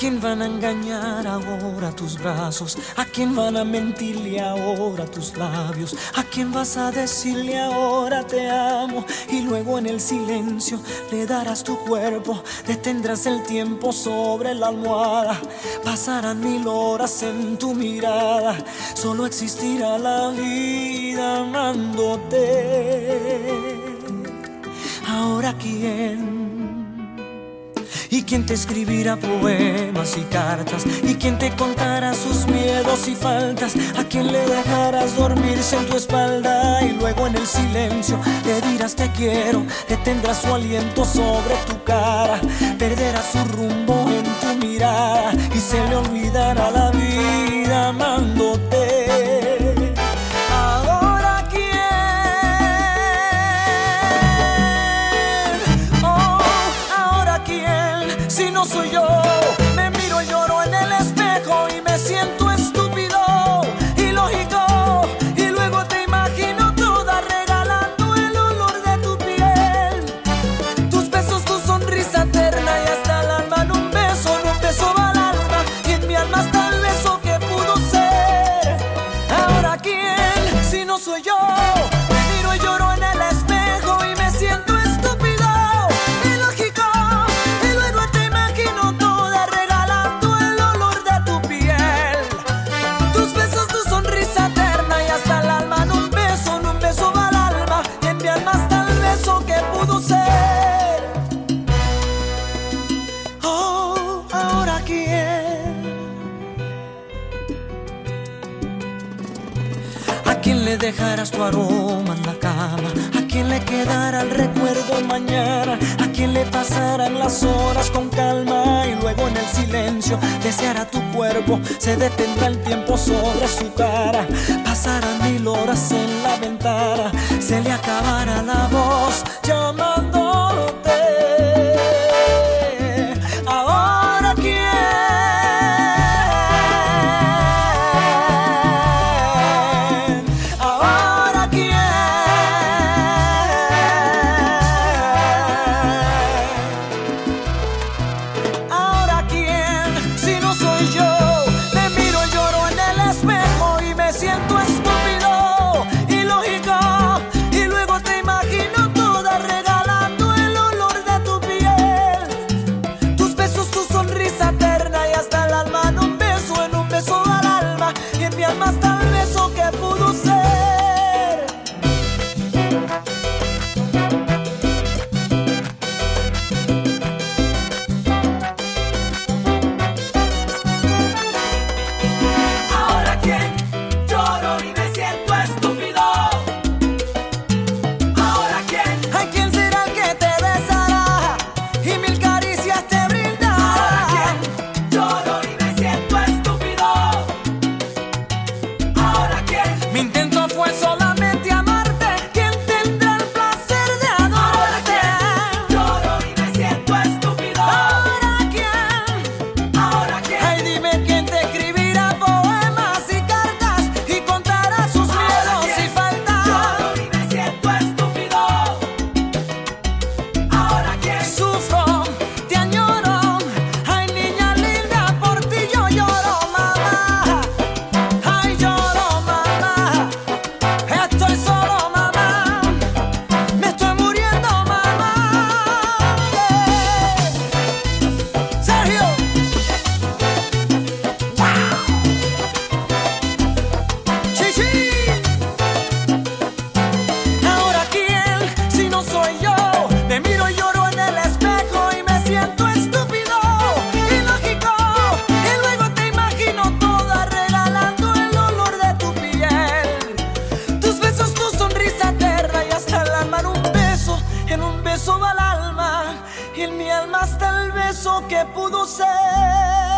quién van a engañar ahora tus brazos? ¿A quién van a mentirle ahora tus labios? ¿A quién vas a decirle ahora te amo? Y luego en el silencio le darás tu cuerpo, detendrás el tiempo sobre la almohada. Pasarán mil horas en tu mirada, solo existirá la vida amándote. Ahora quién y quién te escribirá poemas y cartas y quién te contará sus miedos y faltas, a quién le dejarás dormirse en tu espalda y luego en el silencio le dirás te quiero, detendrás su aliento sobre tu cara, perderás su rumbo en tu mirada y se le olvidará la vida soy yo. Dejarás tu aroma en la cama? ¿A quién le quedará el recuerdo mañana? ¿A quién le pasarán las horas con calma? Y luego en el silencio deseará tu cuerpo, se detendrá el tiempo sobre su cara. Pasarán mil horas en la ventana, se le acabará la voz pudo ser. Que pudo ser.